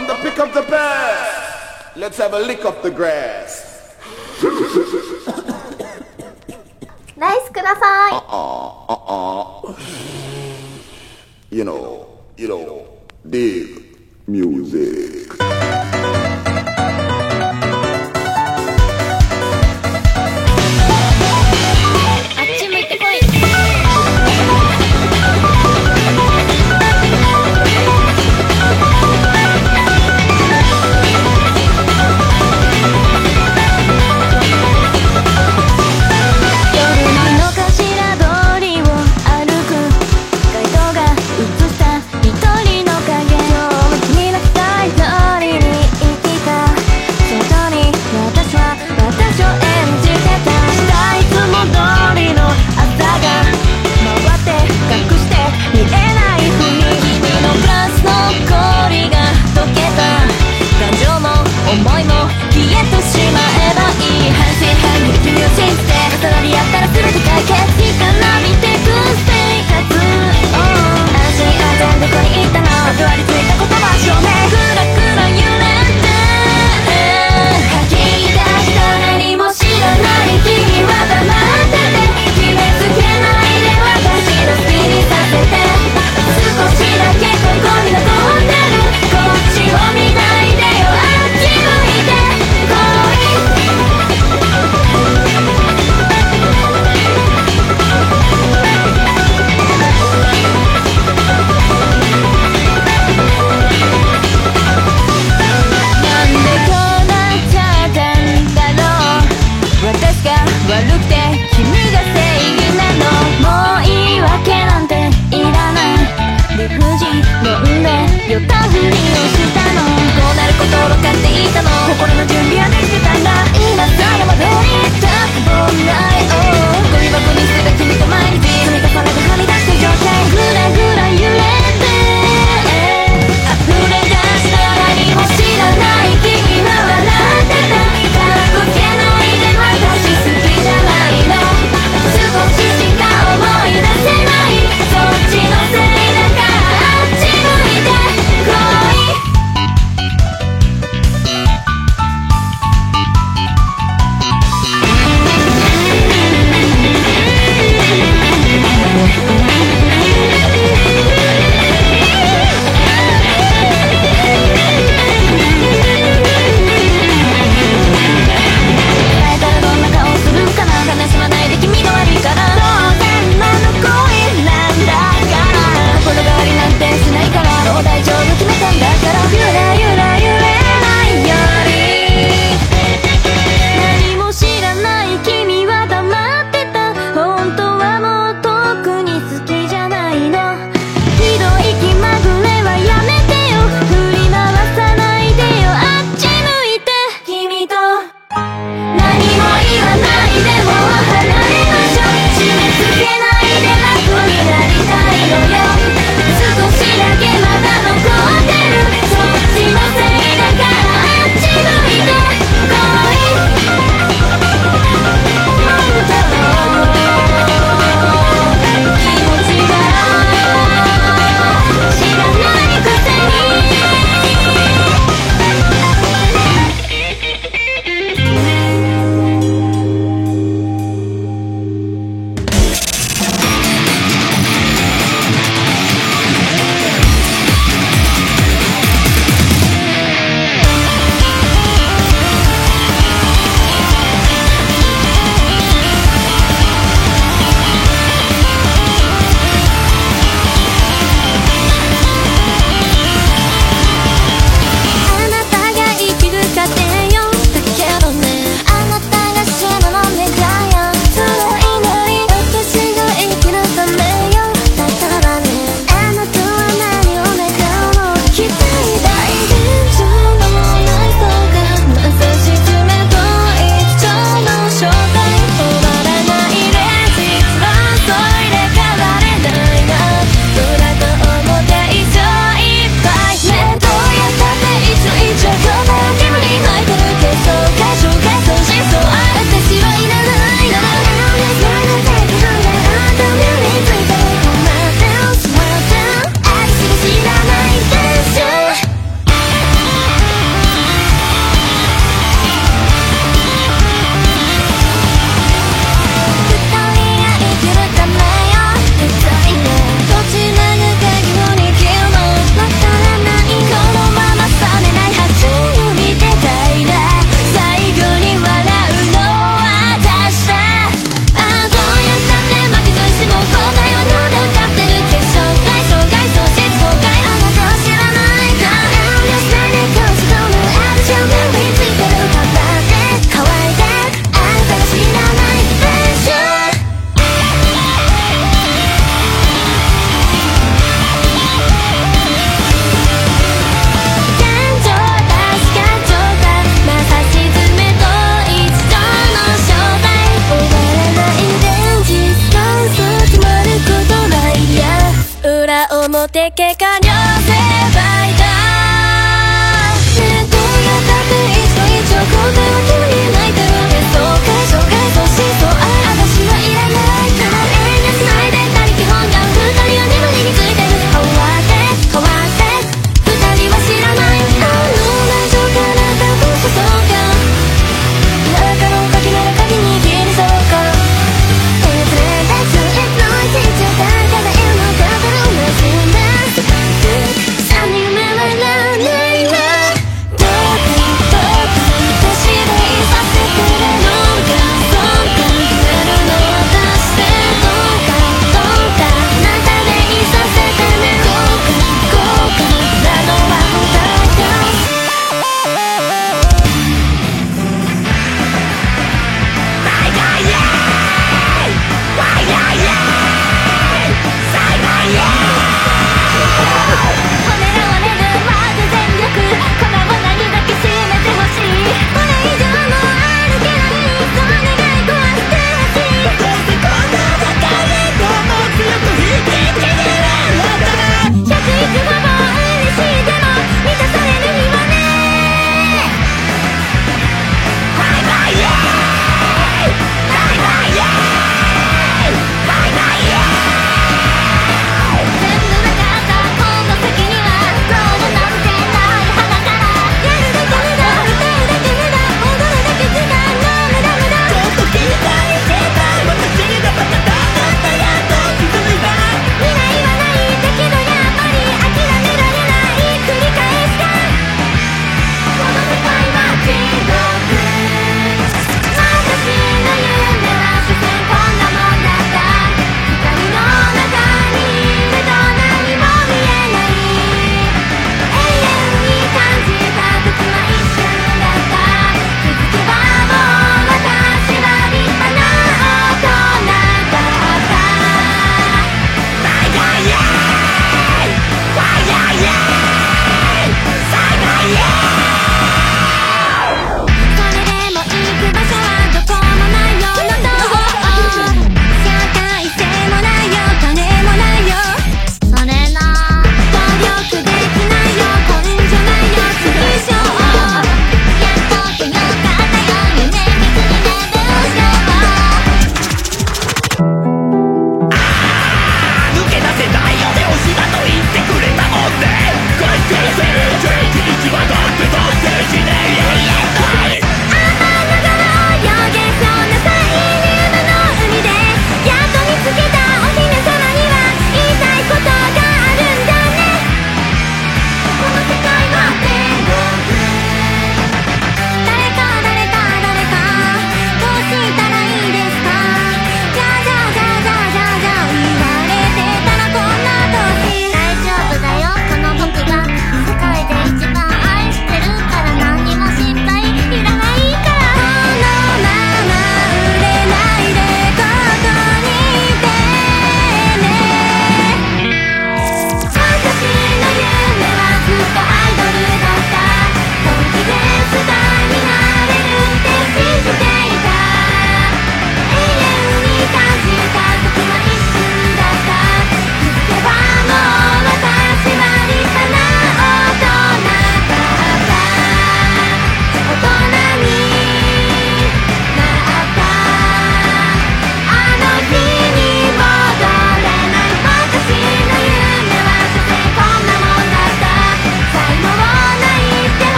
I'm the pick of the best. Let's have a lick of the grass. nice, kudasai. Uh-uh, uh-uh. You know, you know, dig music.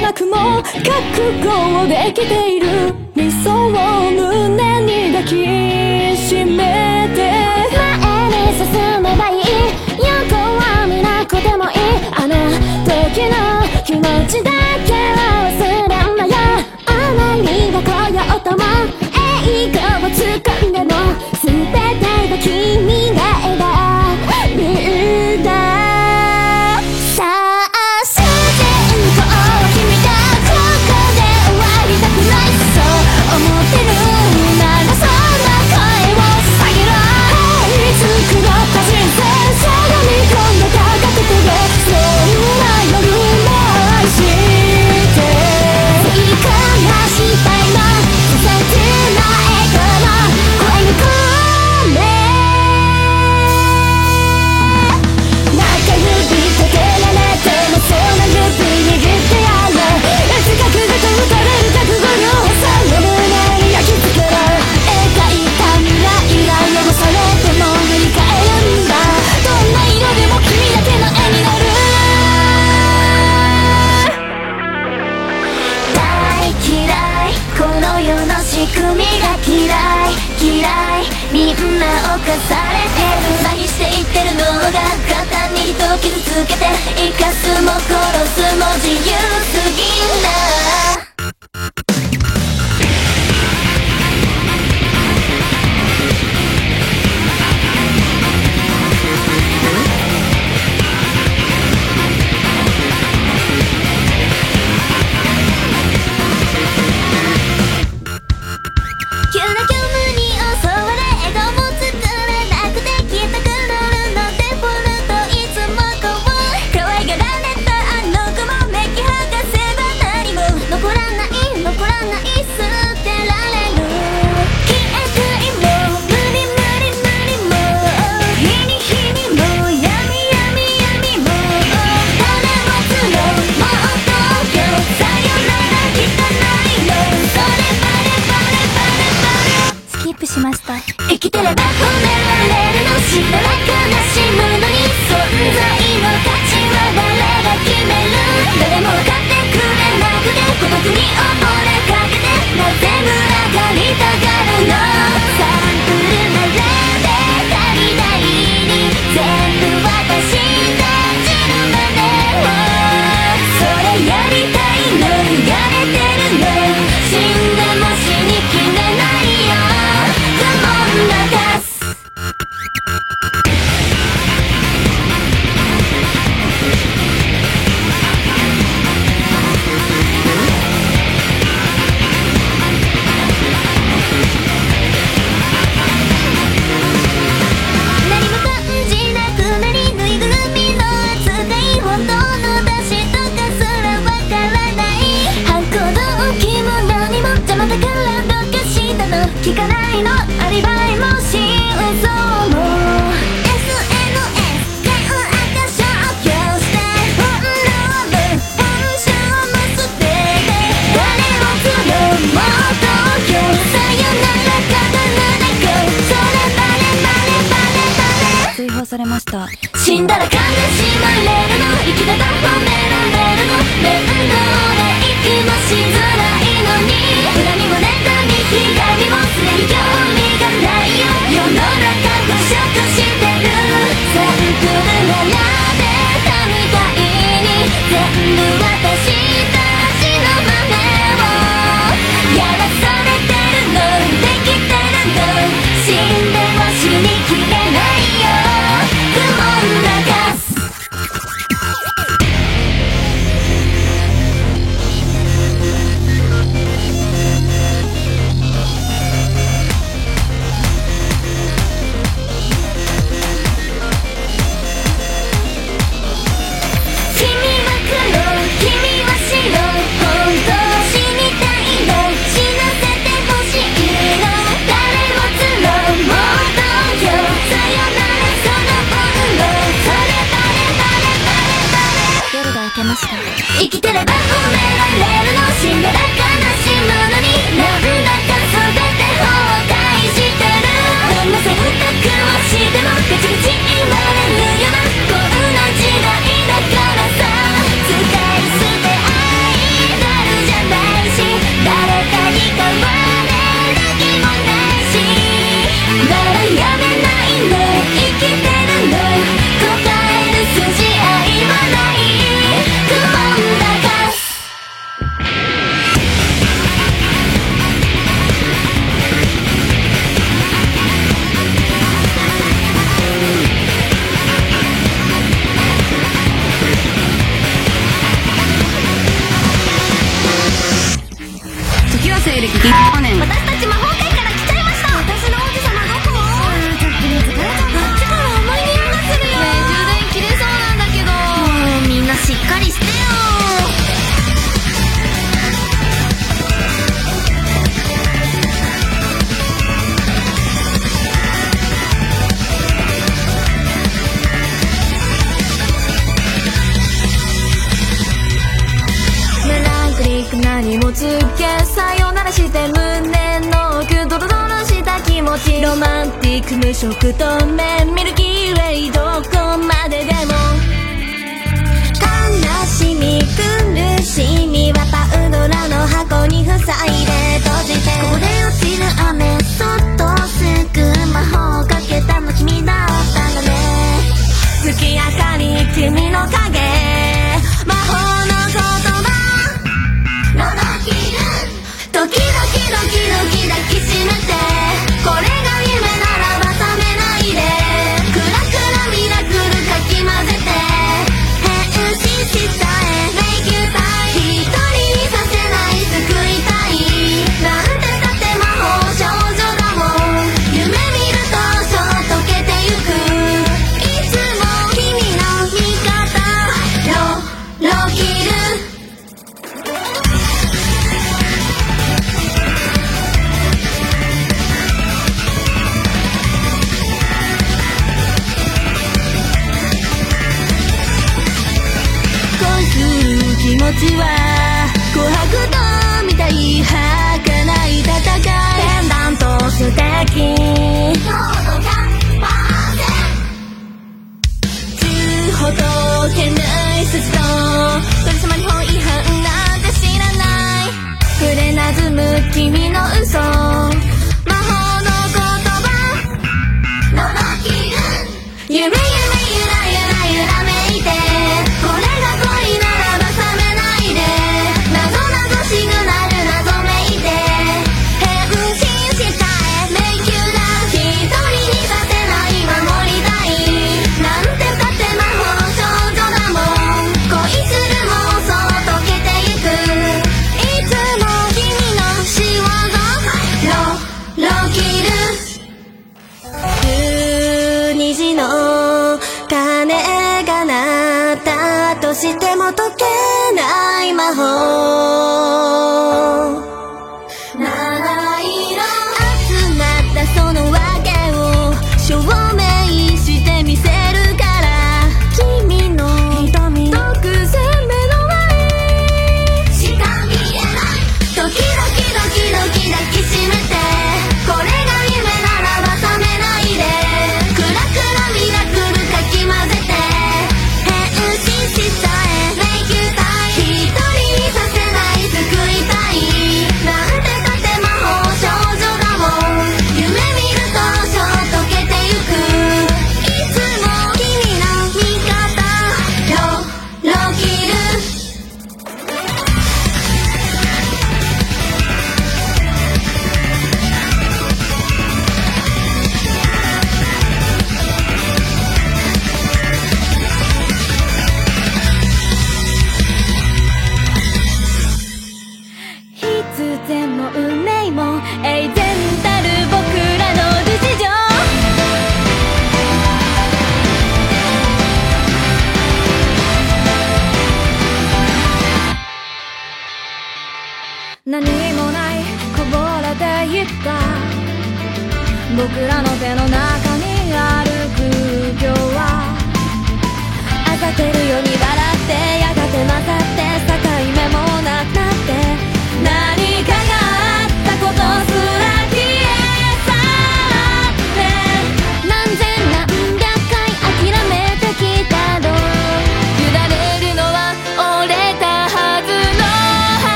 なくも覚悟をできている理想をかされてる。何していってるのが肩に人を傷つけて。生かすも殺すも自由すぎない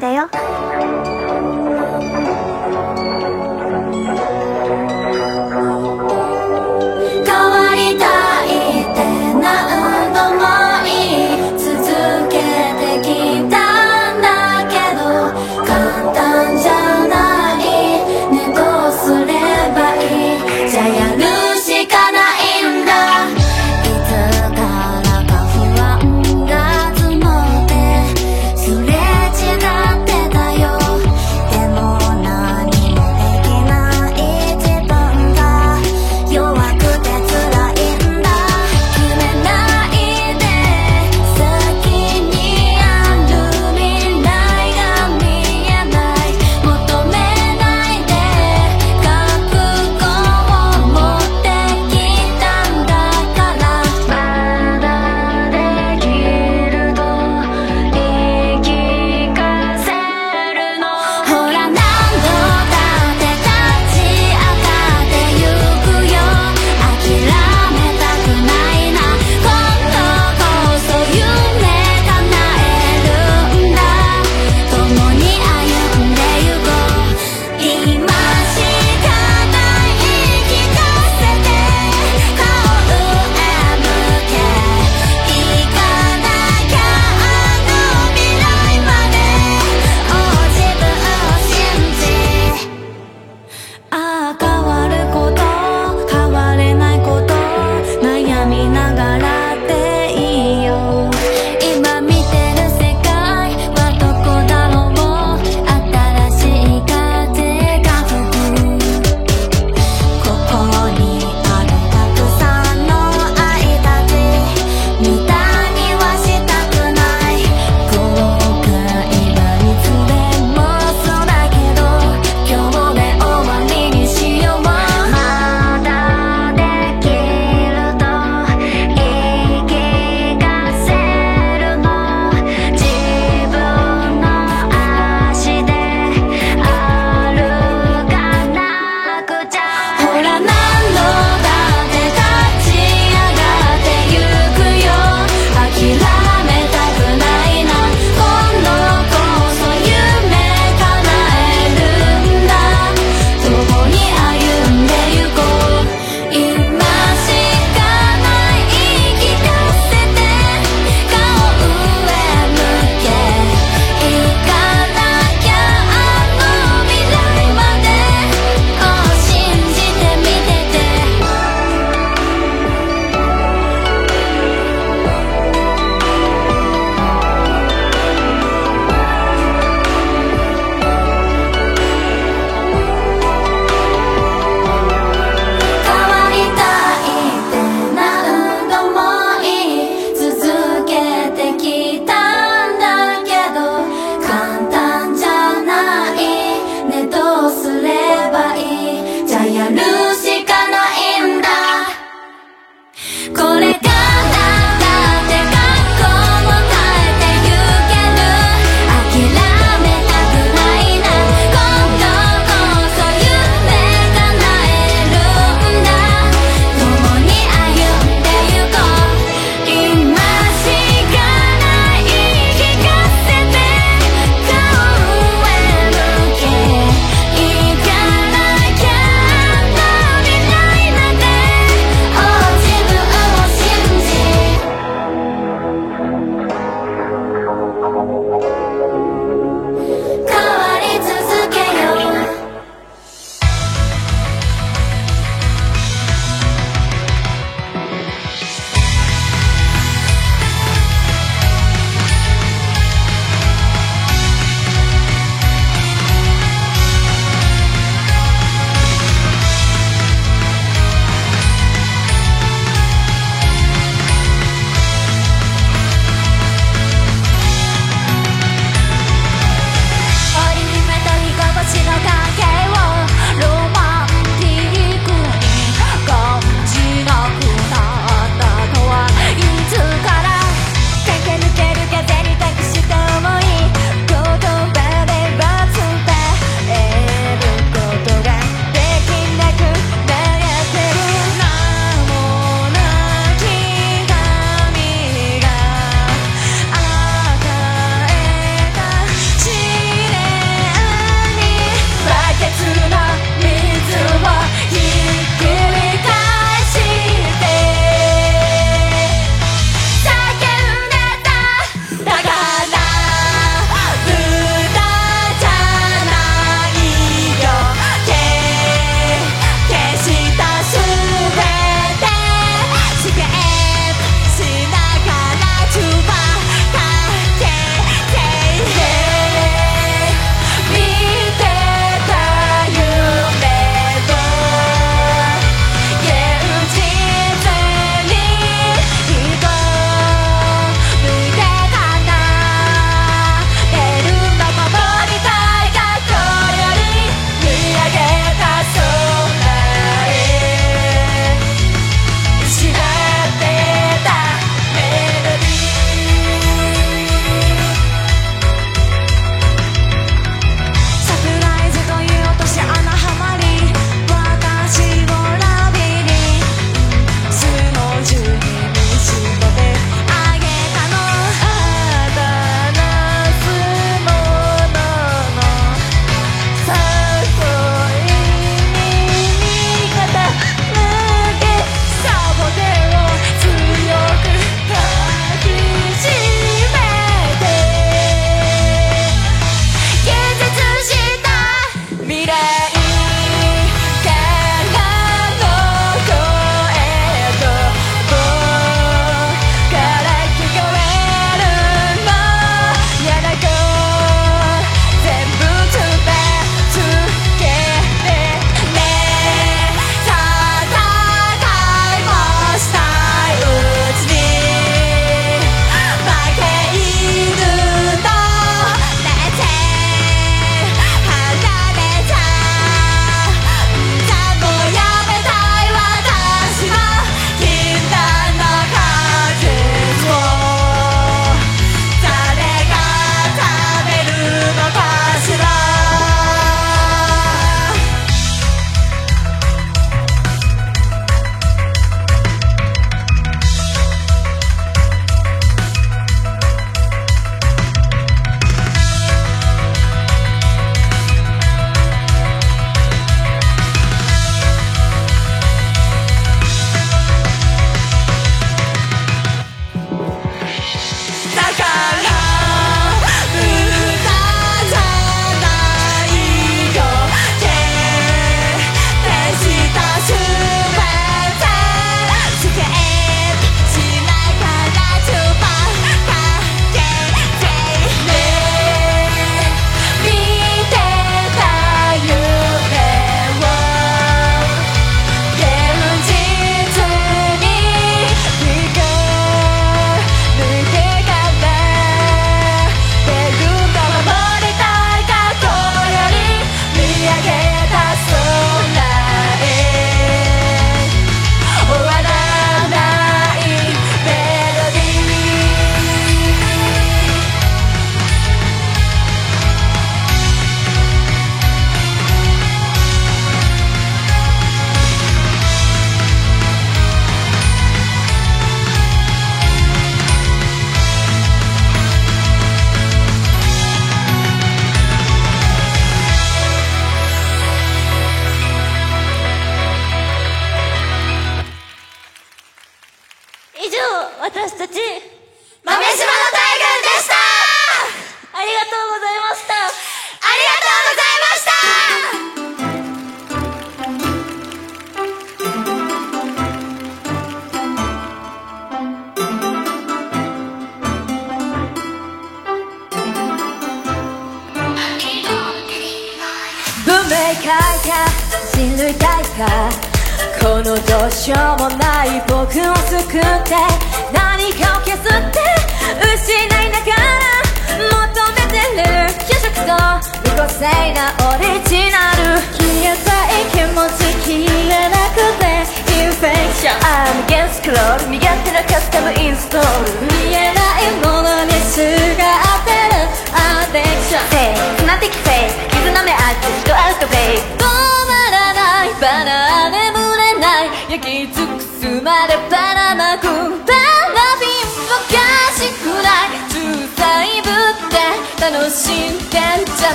だよ。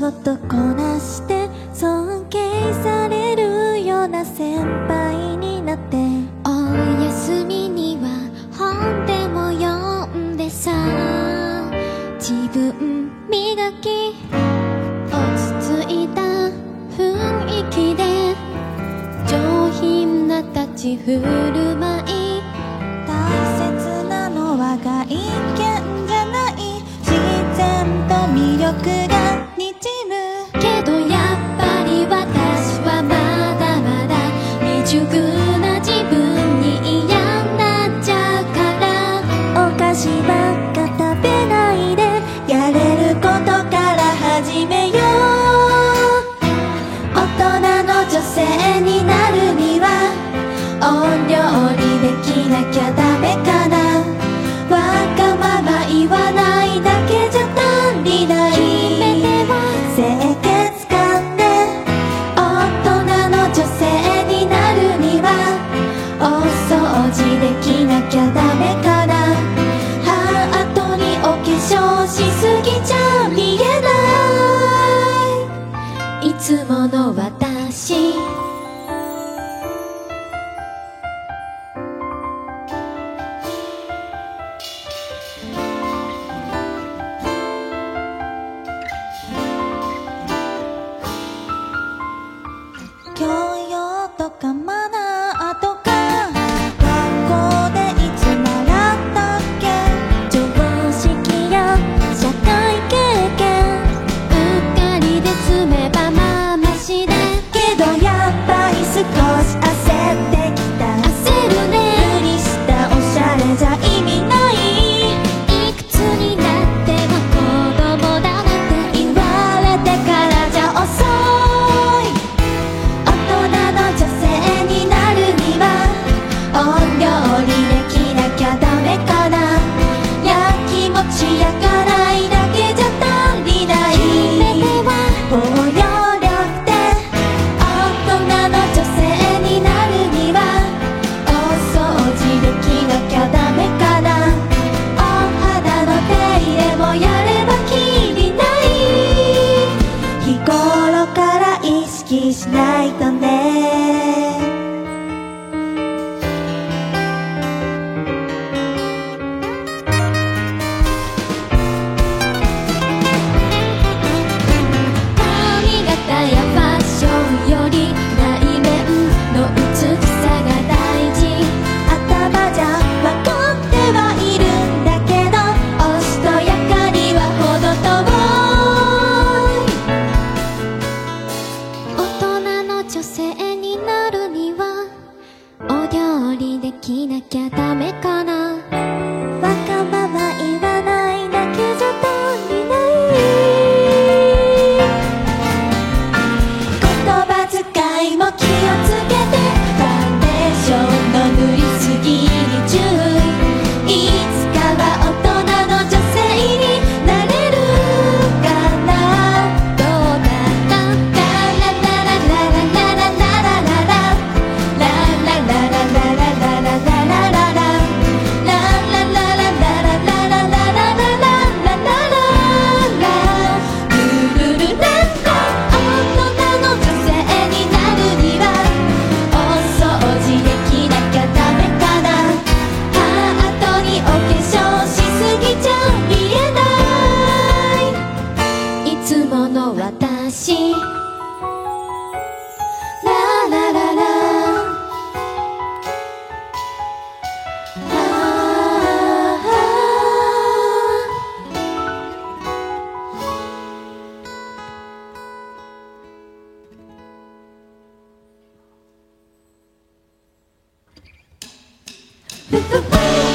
事こなして尊敬されるような先輩になって。お休みには本でも読んでさ。自分磨き落ち着いた雰囲気で上品な立ち振る舞い。大切なのは外見じゃない。自然と魅力がララリ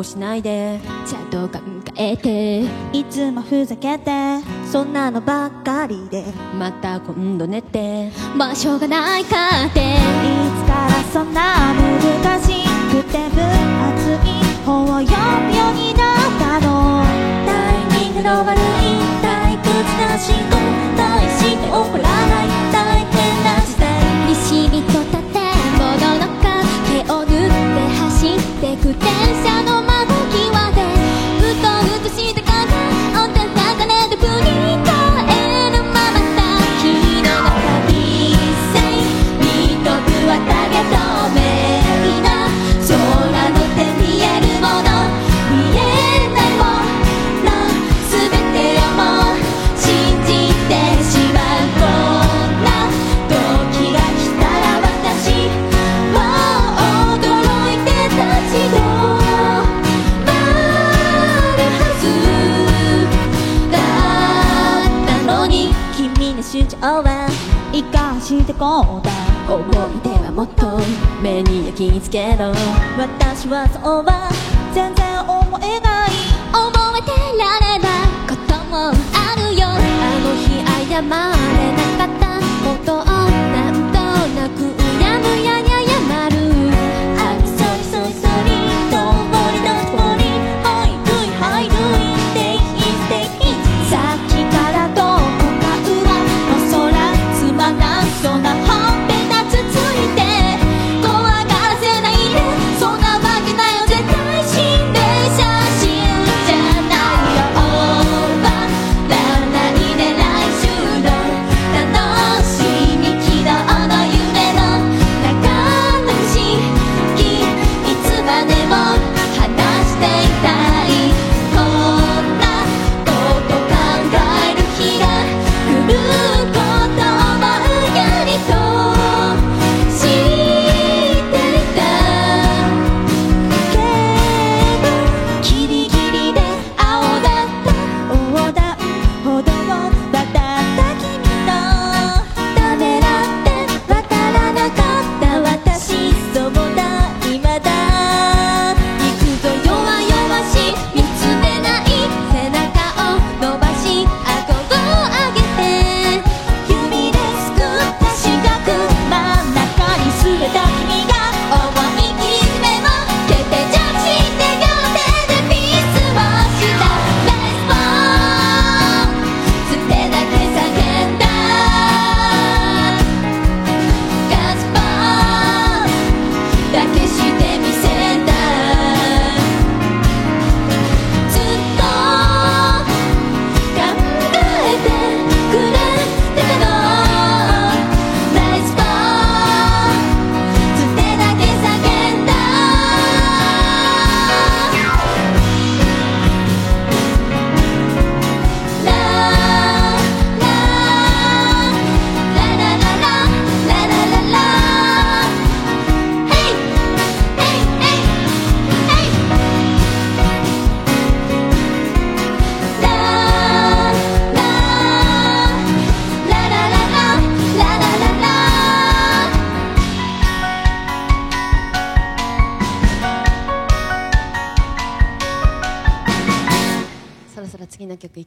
うしないで。ちゃんと考えて。いつもふざけて。そんなのばっかりで。また今度寝て。まあしょうがないかって。いつからそんな難しくて分厚い本を読むようになったの。タイミングの悪い退屈な思考大して怒らない。大変な時代。しみと建物のか。手を縫って走ってく電車の壁に焼き付けろ。私はそうは全然思えない。覚えてられないこともあるよ。あの日謝れなかった。ことをなんとなくうやむやに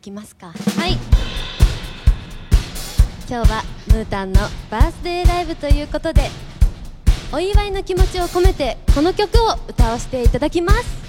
きますか。はい。今日はムータンのバースデーライブということでお祝いの気持ちを込めてこの曲を歌わせていただきます。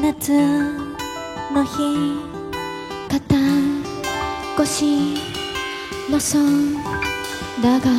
夏の日肩腰のそんだが、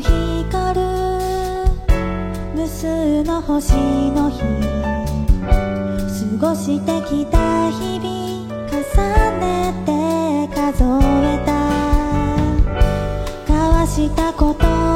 光る。無数の星の日過ごしてきた日々重ねて数えた。交わしたこと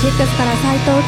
坂46から斉藤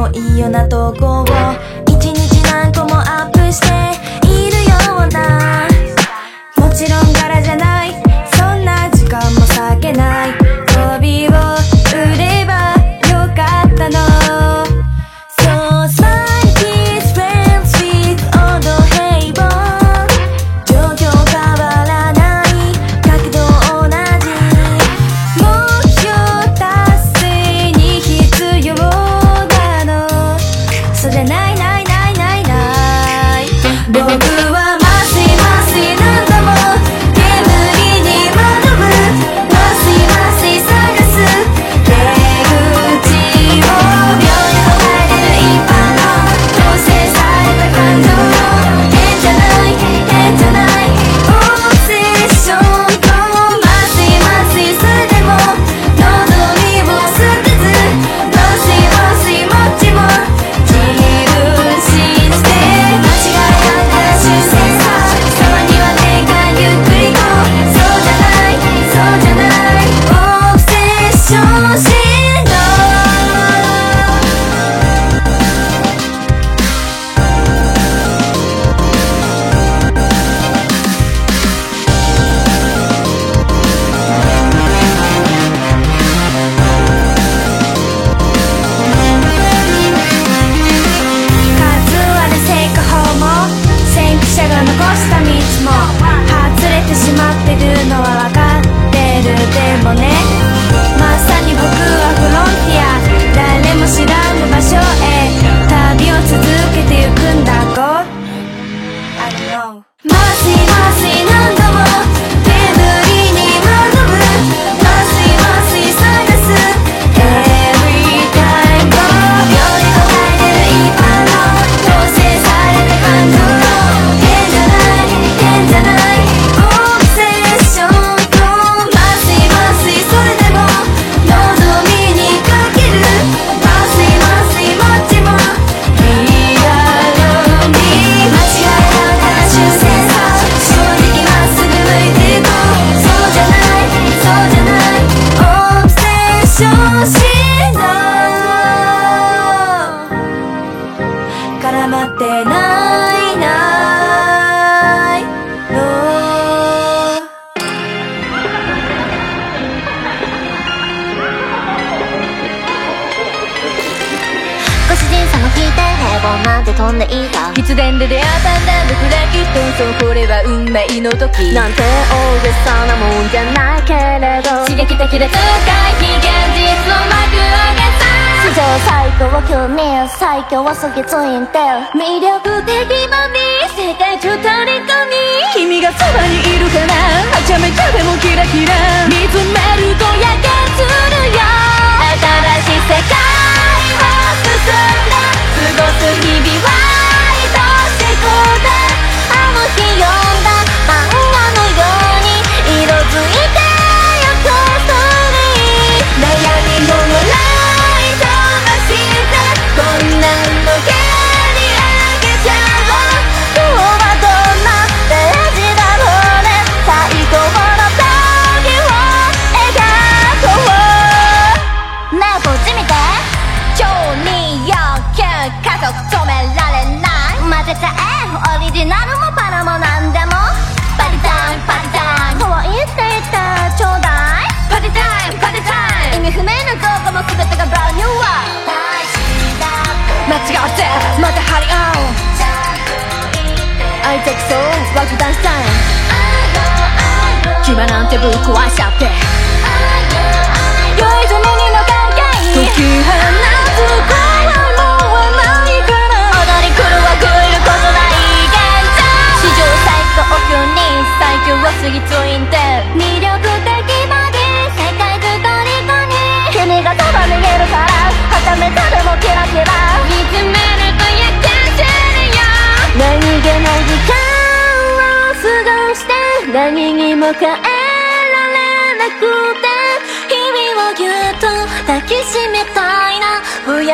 もいいよな投稿を。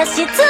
красица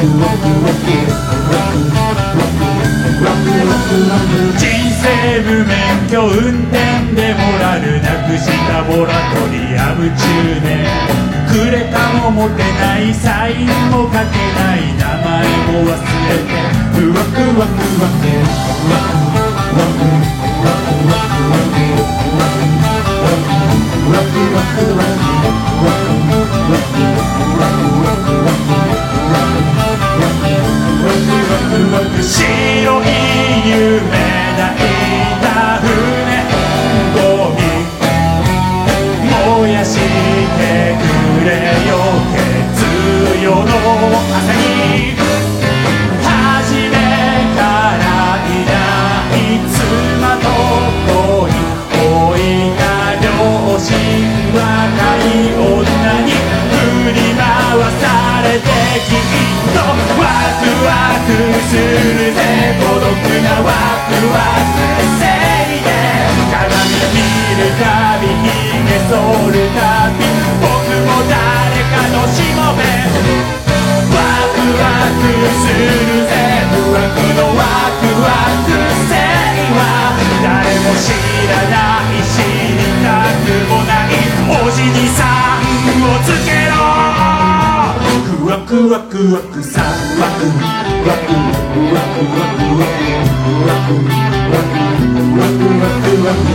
人生無免許運転でモラルなくしたモラトリアム中年くれたも持てないサインも書けない名前も忘れてうわくわくわくわくわくわくわく白い夢抱いた船ゴミもやしてくれよ月よの朝に初めからいない妻と子に老いた両親若い女に振り回されてきとワクワクするぜ孤独なワクワクせいで鏡見るたび逃げ剃るたび僕も誰かのしもべワクワクするぜ不安のワクワクせいは誰も知らない知りたくもないおじにさんをつけろふわくわくわくさわくわくわくわくわくわくわくわくわくわくわく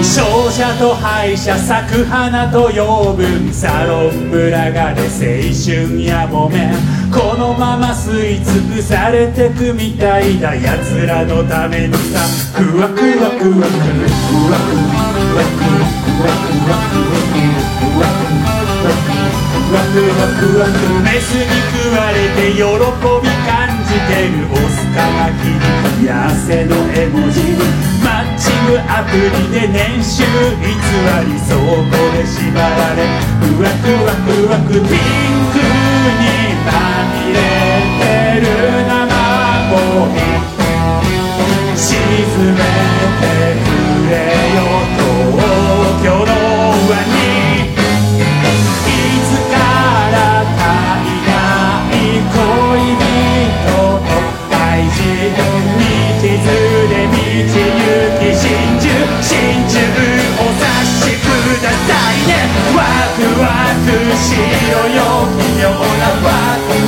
勝者と敗者咲く花と養分サロン群がれ青春やもめこのまま吸い尽くされてくみたいだ奴らのためにさ。ふわくわくわくふわくわくわくわくわくわくわくメスに食われて喜び感じてるオスカが切る痩せの絵文字マッチングアプリで年収偽りそこで縛られふわくわくわくピンクにまみれてる生ゴミ沈めてくれよ東京の湾にいつからかいない恋人と愛人道連れ道行き真珠真珠お察しくださいねワクワクしろよ奇妙な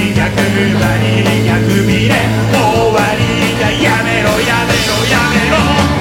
りがり終わりがやめろやめろやめろ。